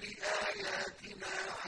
لِآيَاتِنَا